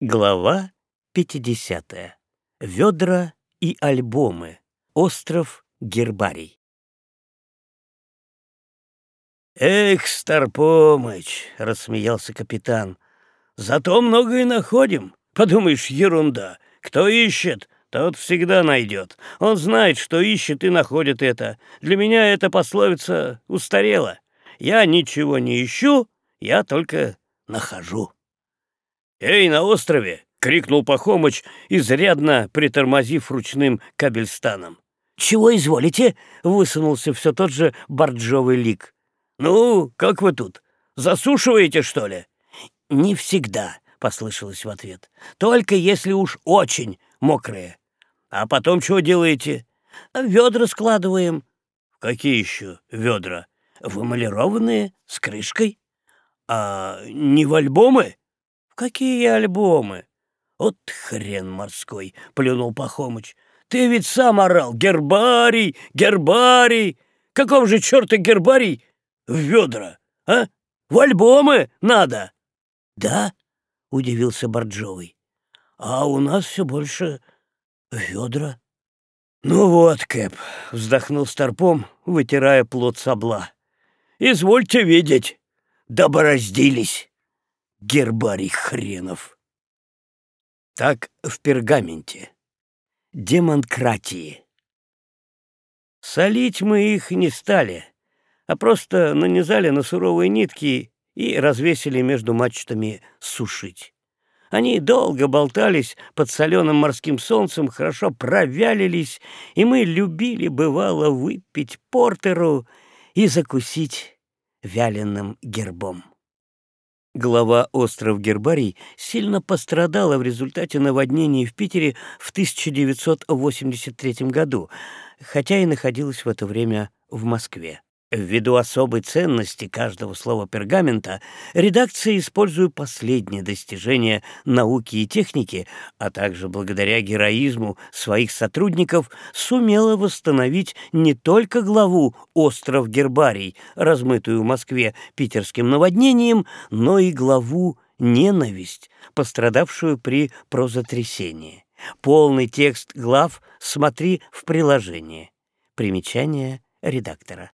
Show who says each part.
Speaker 1: Глава 50. Ведра и альбомы. Остров Гербарий.
Speaker 2: «Эх, Старпомыч!» — рассмеялся капитан. «Зато много и находим. Подумаешь, ерунда. Кто ищет, тот всегда найдет. Он знает, что ищет и находит это. Для меня эта пословица устарела. Я ничего не ищу, я только нахожу». «Эй, на острове!» — крикнул Пахомыч, изрядно притормозив ручным кабельстаном.
Speaker 1: «Чего изволите?» — высунулся все тот же борджовый лик.
Speaker 2: «Ну, как вы тут? Засушиваете, что ли?»
Speaker 1: «Не всегда», — послышалось в ответ. «Только если уж очень мокрые.
Speaker 2: А потом чего делаете?»
Speaker 1: «Ведра складываем».
Speaker 2: «Какие еще ведра?»
Speaker 1: «Вымалированные, с крышкой».
Speaker 2: «А не в альбомы?»
Speaker 1: «Какие альбомы?»
Speaker 2: «Вот хрен морской!» — плюнул Пахомыч. «Ты ведь сам орал! Гербарий! Гербарий! Какого же черта гербарий в ведра, а? В альбомы надо!»
Speaker 1: «Да?» — удивился Борджовый. «А у нас все больше ведра».
Speaker 2: «Ну вот, Кэп», — вздохнул Старпом, вытирая плод сабла. «Извольте видеть, добороздились» гербарий хренов. Так в пергаменте. Демонкратии. Солить мы их не стали, а просто нанизали на суровые нитки и развесили между мачтами сушить. Они долго болтались под соленым морским солнцем, хорошо провялились, и мы любили, бывало, выпить портеру и закусить вяленым гербом. Глава остров Гербарий сильно пострадала в результате наводнений в Питере в 1983 году, хотя и находилась в это время в Москве. Ввиду особой ценности каждого слова пергамента, редакция, используя последние достижения науки и техники, а также благодаря героизму своих сотрудников, сумела восстановить не только главу «Остров Гербарий», размытую в Москве питерским наводнением, но и главу «Ненависть», пострадавшую при прозотрясении. Полный текст глав смотри в приложении. Примечание редактора.